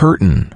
curtain.